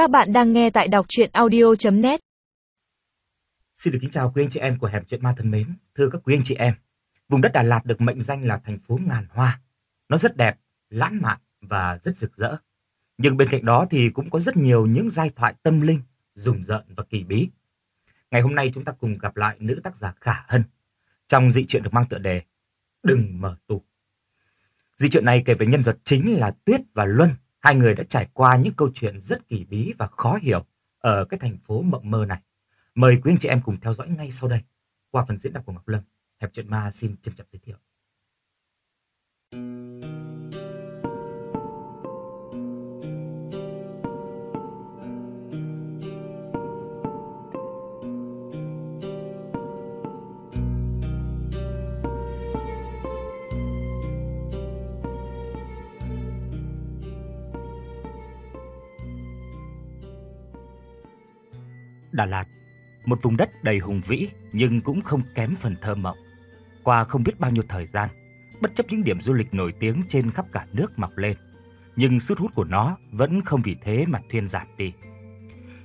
Các bạn đang nghe tại đọc truyện audio.net Xin được kính chào quý anh chị em của Hẻm Chuyện Ma thân mến. Thưa các quý anh chị em, vùng đất Đà Lạt được mệnh danh là thành phố ngàn hoa. Nó rất đẹp, lãng mạn và rất rực rỡ. Nhưng bên cạnh đó thì cũng có rất nhiều những giai thoại tâm linh, rùng rợn và kỳ bí. Ngày hôm nay chúng ta cùng gặp lại nữ tác giả Khả Hân trong dị truyện được mang tựa đề Đừng mở tủ. Dị truyện này kể về nhân vật chính là Tuyết và Luân Hai người đã trải qua những câu chuyện rất kỳ bí và khó hiểu ở cái thành phố mộng mơ này. Mời quý anh chị em cùng theo dõi ngay sau đây. Qua phần diễn đọc của Ngọc Lâm, Hẹp Chuyện Ma xin trân trọng giới thiệu. Đà Lạt, một vùng đất đầy hùng vĩ nhưng cũng không kém phần thơ mộng. Qua không biết bao nhiêu thời gian, bất chấp những điểm du lịch nổi tiếng trên khắp cả nước mọc lên, nhưng sức hút của nó vẫn không vì thế mà thuyên giảm đi.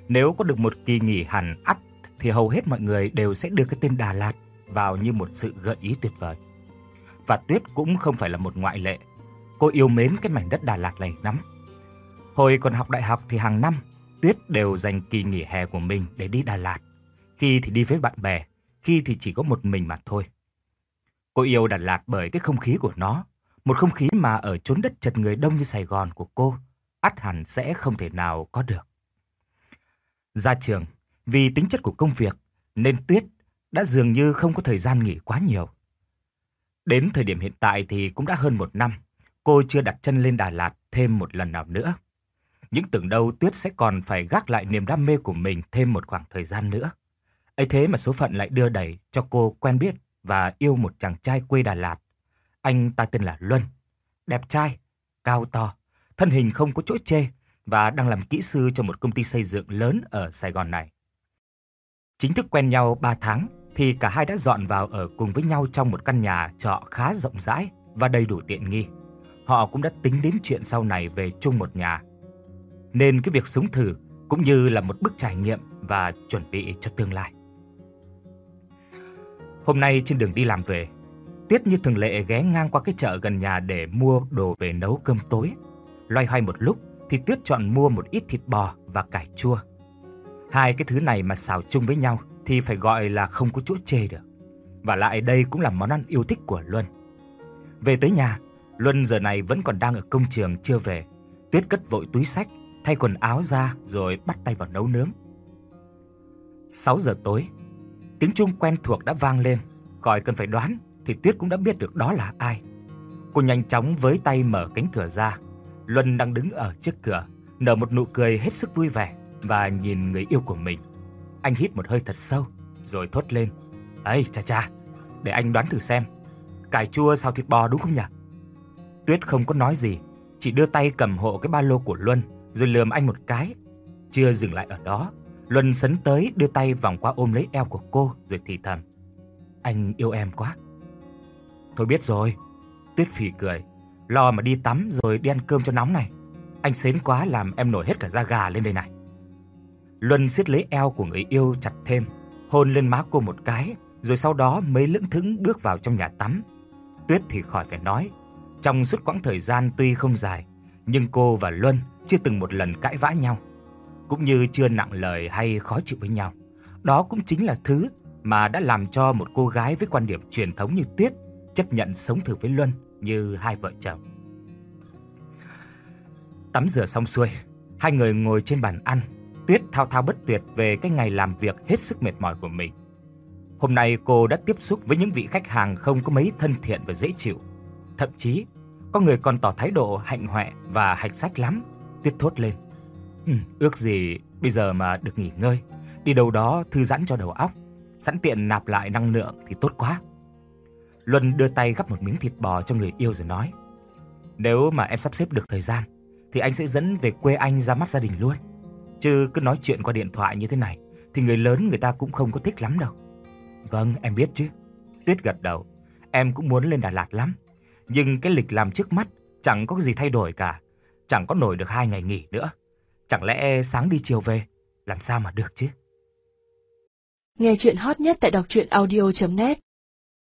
Nếu có được một kỳ nghỉ hẳn ắt thì hầu hết mọi người đều sẽ đưa cái tên Đà Lạt vào như một sự gợi ý tuyệt vời. Và Tuyết cũng không phải là một ngoại lệ. Cô yêu mến cái mảnh đất Đà Lạt này lắm. Hồi còn học đại học thì hàng năm Tuyết đều dành kỳ nghỉ hè của mình để đi Đà Lạt. Khi thì đi với bạn bè, khi thì chỉ có một mình mà thôi. Cô yêu Đà Lạt bởi cái không khí của nó, một không khí mà ở chốn đất chật người đông như Sài Gòn của cô, ắt hẳn sẽ không thể nào có được. Ra trường, vì tính chất của công việc, nên Tuyết đã dường như không có thời gian nghỉ quá nhiều. Đến thời điểm hiện tại thì cũng đã hơn một năm, cô chưa đặt chân lên Đà Lạt thêm một lần nào nữa. Những tưởng đâu Tuyết sẽ còn phải gác lại niềm đam mê của mình thêm một khoảng thời gian nữa. ấy thế mà số phận lại đưa đẩy cho cô quen biết và yêu một chàng trai quê Đà Lạt. Anh ta tên là Luân. Đẹp trai, cao to, thân hình không có chỗ chê và đang làm kỹ sư cho một công ty xây dựng lớn ở Sài Gòn này. Chính thức quen nhau 3 tháng thì cả hai đã dọn vào ở cùng với nhau trong một căn nhà trọ khá rộng rãi và đầy đủ tiện nghi. Họ cũng đã tính đến chuyện sau này về chung một nhà nên cái việc sống thử cũng như là một bước trải nghiệm và chuẩn bị cho tương lai. Hôm nay trên đường đi làm về, Tuyết như thường lệ ghé ngang qua cái chợ gần nhà để mua đồ về nấu cơm tối. Loay hoay một lúc thì Tuyết chọn mua một ít thịt bò và cải chua. Hai cái thứ này mà xào chung với nhau thì phải gọi là không có chỗ chê được. Và lại đây cũng là món ăn yêu thích của Luân. Về tới nhà, Luân giờ này vẫn còn đang ở công trường chưa về. Tuyết cất vội túi sách thay quần áo ra rồi bắt tay vào nấu nướng. 6 giờ tối, tiếng chuông quen thuộc đã vang lên, khỏi cần phải đoán thì Tuyết cũng đã biết được đó là ai. Cô nhanh chóng với tay mở cánh cửa ra. Luân đang đứng ở trước cửa, nở một nụ cười hết sức vui vẻ và nhìn người yêu của mình. Anh hít một hơi thật sâu rồi thốt lên: "Ấy cha cha, để anh đoán thử xem, cải chua xào thịt bò đúng không nhỉ?" Tuyết không có nói gì, chỉ đưa tay cầm hộ cái ba lô của Luân rồi lườm anh một cái. Chưa dừng lại ở đó, Luân sấn tới đưa tay vòng qua ôm lấy eo của cô rồi thì thầm. Anh yêu em quá. Thôi biết rồi. Tuyết phì cười. Lo mà đi tắm rồi đi ăn cơm cho nóng này. Anh sến quá làm em nổi hết cả da gà lên đây này. Luân siết lấy eo của người yêu chặt thêm, hôn lên má cô một cái, rồi sau đó mới lững thững bước vào trong nhà tắm. Tuyết thì khỏi phải nói, trong suốt quãng thời gian tuy không dài, nhưng cô và Luân chưa từng một lần cãi vã nhau, cũng như chưa nặng lời hay khó chịu với nhau. Đó cũng chính là thứ mà đã làm cho một cô gái với quan điểm truyền thống như Tuyết chấp nhận sống thử với Luân như hai vợ chồng. Tắm rửa xong xuôi, hai người ngồi trên bàn ăn, Tuyết thao thao bất tuyệt về cái ngày làm việc hết sức mệt mỏi của mình. Hôm nay cô đã tiếp xúc với những vị khách hàng không có mấy thân thiện và dễ chịu, thậm chí có người còn tỏ thái độ hạnh hoẹ và hạch sách lắm. Tuyết thốt lên. Ừ, ước gì bây giờ mà được nghỉ ngơi, đi đâu đó thư giãn cho đầu óc, sẵn tiện nạp lại năng lượng thì tốt quá. Luân đưa tay gắp một miếng thịt bò cho người yêu rồi nói. Nếu mà em sắp xếp được thời gian, thì anh sẽ dẫn về quê anh ra mắt gia đình luôn. Chứ cứ nói chuyện qua điện thoại như thế này, thì người lớn người ta cũng không có thích lắm đâu. Vâng, em biết chứ. Tuyết gật đầu. Em cũng muốn lên Đà Lạt lắm nhưng cái lịch làm trước mắt chẳng có gì thay đổi cả. Chẳng có nổi được hai ngày nghỉ nữa. Chẳng lẽ sáng đi chiều về, làm sao mà được chứ? Nghe chuyện hot nhất tại đọc truyện audio.net